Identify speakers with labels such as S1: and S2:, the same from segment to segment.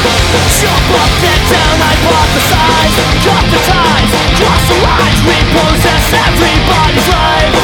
S1: Drop up, get down, Cut the ties, cross the lines Repossess everybody's life.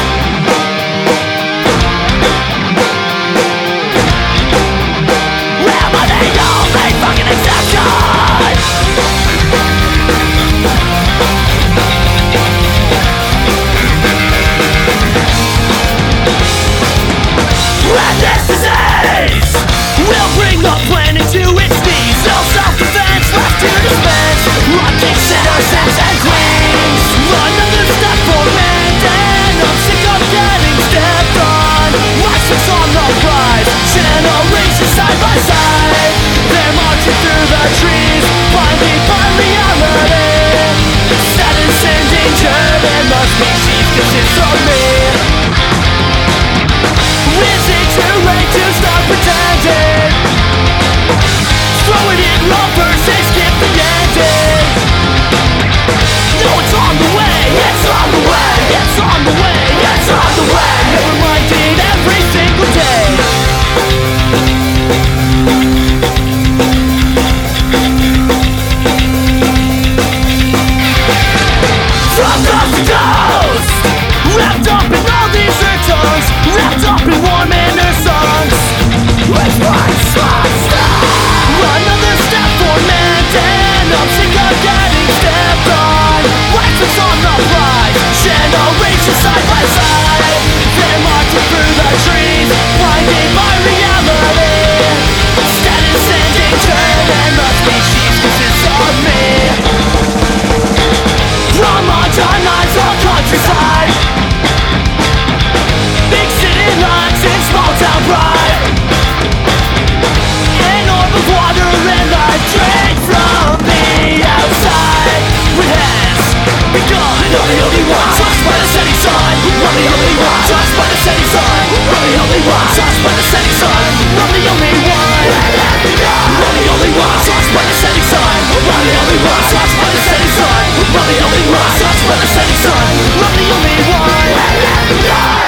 S1: Wrapped up in all these returns Wrapped up in warm same sun the only one by the setting sun the only one the only one by the setting sun the only one by the setting sun the only one.